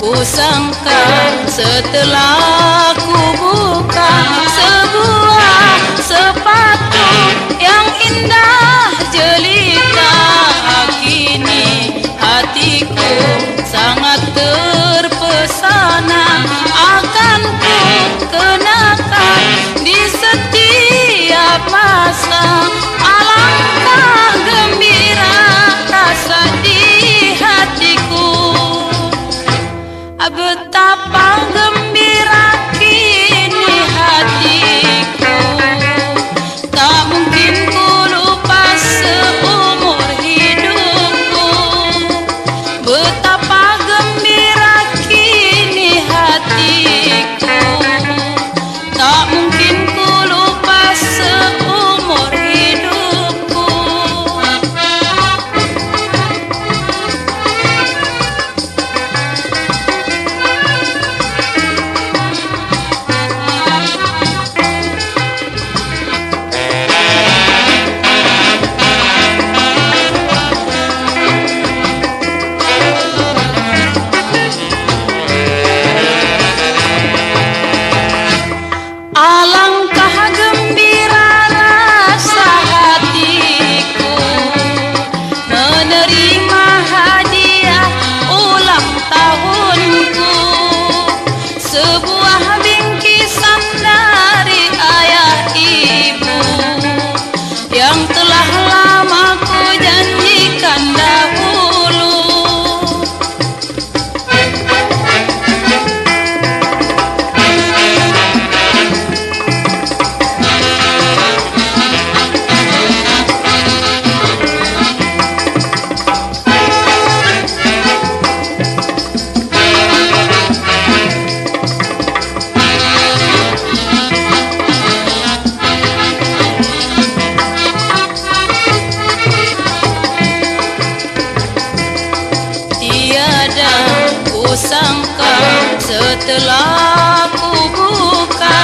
ku sangka setelah ku buka sebuah sepatu yang indah jelita. Kini hatiku sangat terpesona. Akan ku kenakan di setiap masa 歌 Sebuah bingkisan sangka setelah ku buka